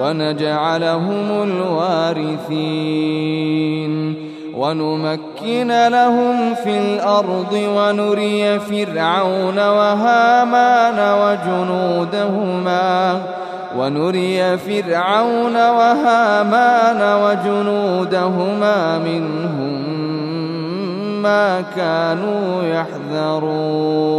ونجعلهم الوارثين. ونمكن لهم في الأرض ونري فرعون وهامان وجنودهما. ونري فرعون وهامان وجنودهما منهم ما كانوا يحذرون.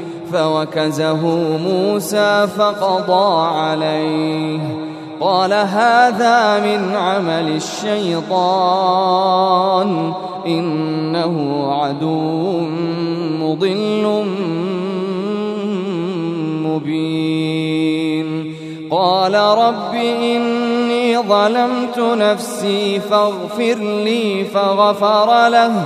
فوكزه موسى فقضى عليه. قال هذا من عمل الشيطان إنه عدو مضل مبين. قال رب إني ظلمت نفسي فاغفر لي فغفر له.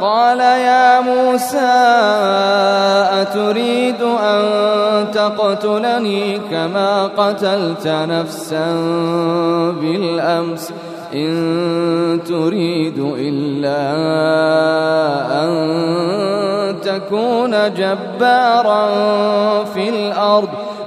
قال يا موسى أتريد أن تقتلني كما قتلت نفسا بالأمس؟ إن تريد إلا أن تكون جبارا في الأرض.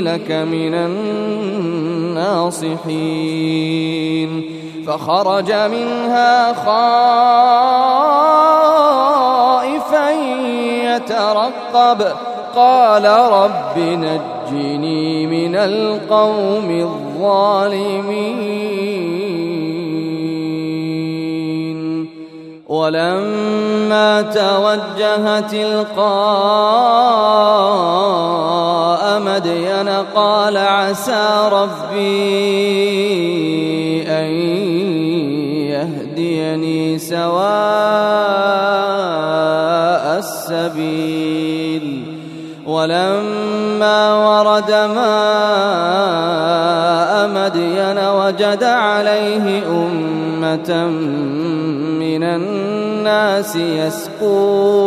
لك من الناصحين فخرج منها خائفا يترقب قال رب نجني من القوم الظالمين ولما توجه تلقاء مدين قال عسى ربي أن يهديني سواء السبيل. ولما ورد ماء مدين وجد عليه أمة من الناس يسقون.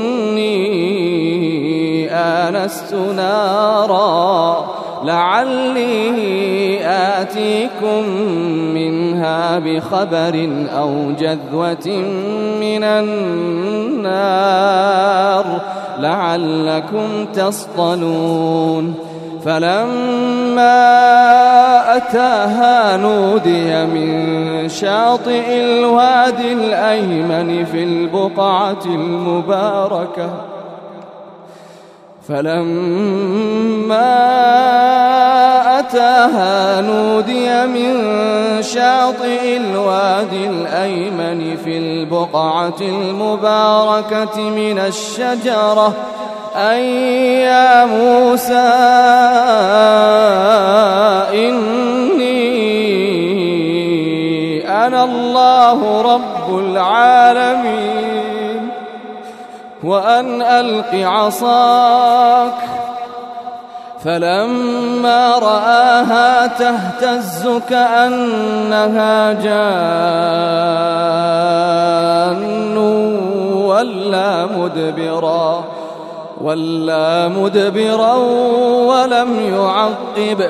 آنست نارا لعلي آتيكم منها بخبر أو جذوة من النار لعلكم تصطلون. فلما أتاها نودي من شاطئ الوادي الأيمن في البقعة المباركة. فلما أتاها نودي من شاطئ الوادي الأيمن في البقعة المباركة من الشجرة. أي يا موسى إني أنا الله رب العالمين. وأن ألق عصاك. فلما رآها تهتز كأنها جان ولا مدبرا ولا مدبرا ولم يعقب.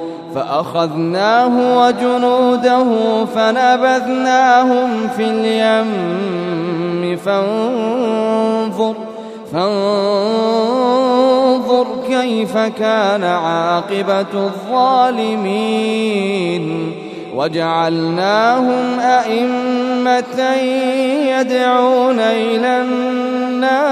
فأخذناه وجنوده فنبذناهم في اليم. فانظر فانظر كيف كان عاقبة الظالمين. وجعلناهم أئمة يدعون إلى النار.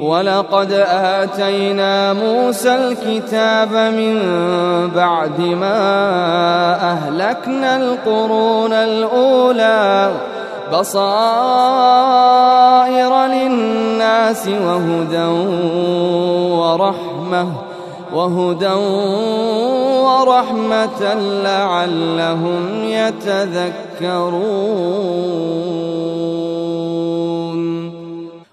ولقد آتينا موسى الكتاب من بعد ما أهلكنا القرون الأولى بصائر للناس وهدى ورحمة وهدى ورحمة لعلهم يتذكرون.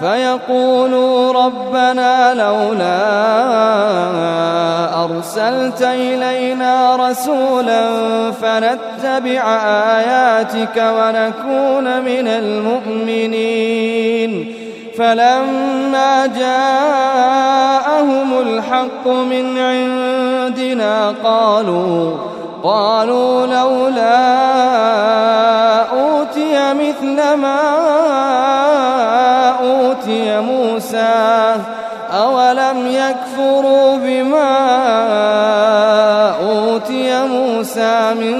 فيقولوا ربنا لولا أرسلت إلينا رسولا فنتبع آياتك ونكون من المؤمنين. فلما جاءهم الحق من عندنا قالوا قالوا لولا أوتي مثل ما أوتي موسى أولم يكفروا بما أوتي موسى من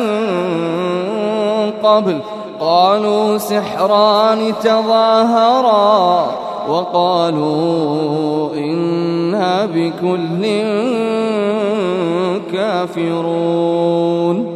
قبل؟ قالوا سحران تظاهرا وقالوا إنا بكل كافرون.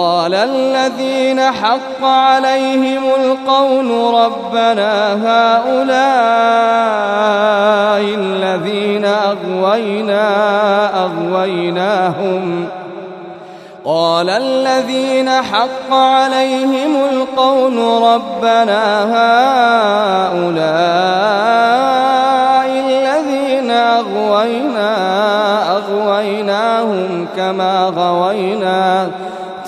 قال الذين حق عليهم القول ربنا هؤلاء الذين أغوينا أغويناهم. قال الذين حق عليهم القول ربنا هؤلاء الذين أغوينا أغويناهم كما غوينا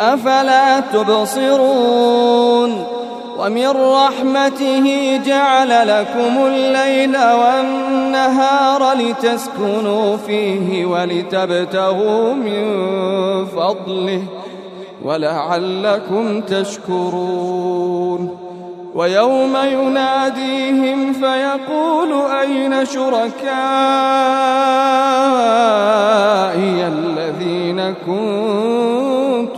أفلا تبصرون ومن رحمته جعل لكم الليل والنهار لتسكنوا فيه ولتبتغوا من فضله ولعلكم تشكرون ويوم يناديهم فيقول أين شركائي الذين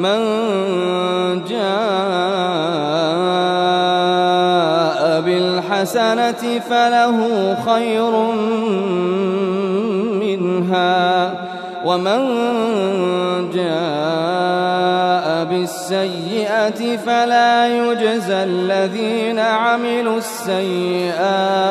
من جاء بالحسنة فله خير منها ومن جاء بالسيئة فلا يجزى الذين عملوا السيئات.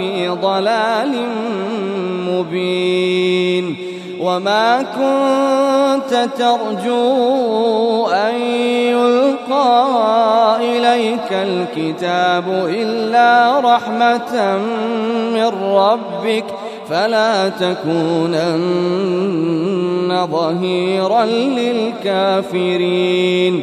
في ضلال مبين وما كنت ترجو أن يلقى إليك الكتاب إلا رحمة من ربك فلا تكونن ظهيرا للكافرين